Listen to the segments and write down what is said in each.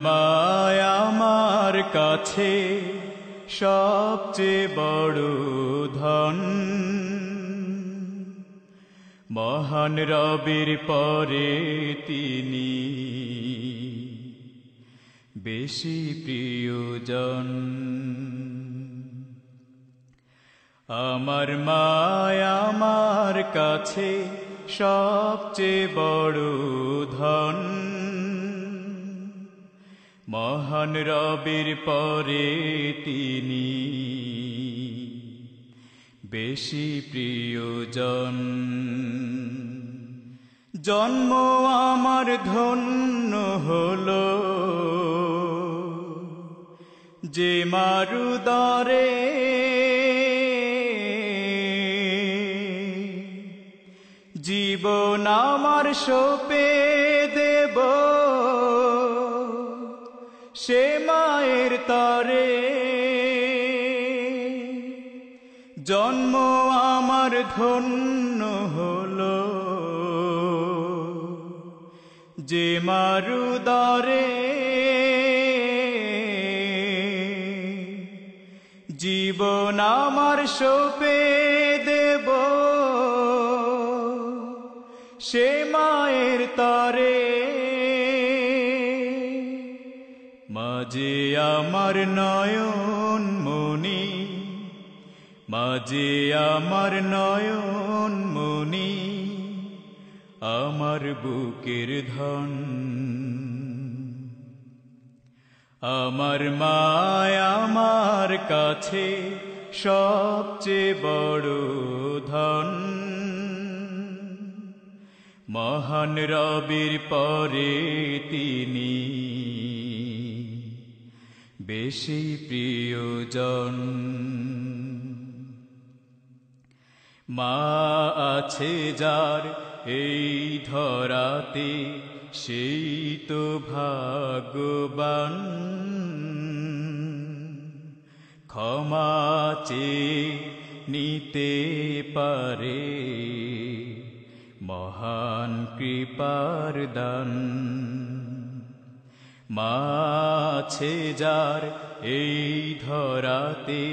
মায় আমার কাছে সবচেয়ে বড় ধন। মহান রবির পরে তিনি বেশি প্রিয়জন। আমার মায় আমার কাছে সবচেয়ে বড় ধন। মহান রবির পরে তিনি বেশি প্রিয়জন। জন্ম আমার ধন্য হল যে মারুদরে। জীবন আমার সোপে দেব সে মায়ের তরে। জন্ম আমার ধন্য হলো। যে মারুদরে জীবন আমার সোপে দেব। সে মায়ের তরে। মাঝে আমার নয়ন মনি মাঝে আমার নয়ন মনি আমার বুকের ধন। আমার মায় আমার কাছে সবচেয়ে বড় ধন। মহান রবির পরে তিনি বেশি প্রিয়জন। মা আছে যার এই ধরাতে, সেই তো ভাগ্যবান। ক্ষমা নিতে পারে, মহান কৃপার দান। মাছে যার এই ধরাতে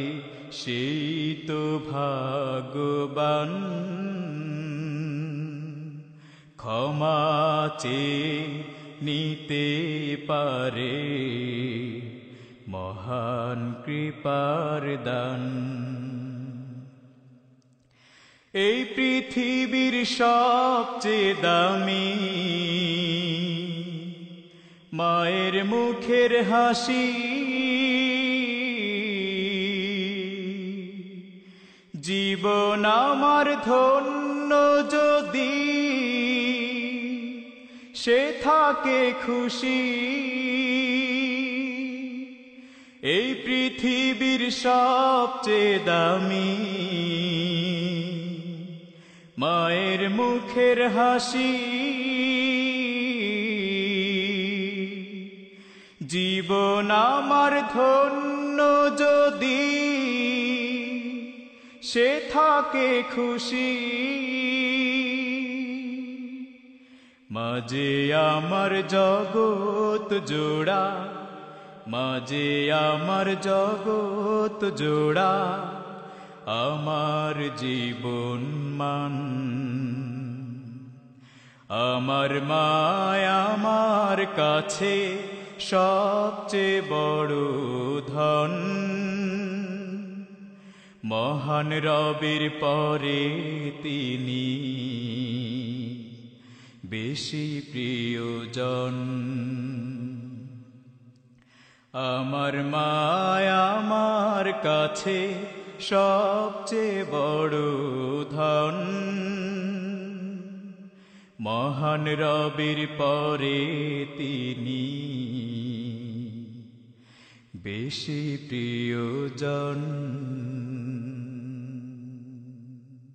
সেই তো ভাগ্যবান। ক্ষমা নিতে পারে মহান কৃপার দান। এই পৃথিবীর সবচেয়ে দামি মায়ের মুখের হাসি। জীবন আমার ধন্য যদি সে থাকে খুশি। এই পৃথিবীর সবচেয়ে দামি মায়ের মুখের হাসি। জীবন আমার ধন্য যদি সে থাকে খুশি। মাঝে আমার জগৎ জোড়া, মাঝে আমার জগৎ জোড়া, আমার জীবন মান। আমার মায় আমার কাছে সবচেয়ে বড় ধন। মহান রবির পরে তিনি বেশি প্রিয়জন। আমার মায় আমার কাছে সবচেয়ে বড় ধন। মহান রবির পরে তিনি। বেশি প্রিয়জন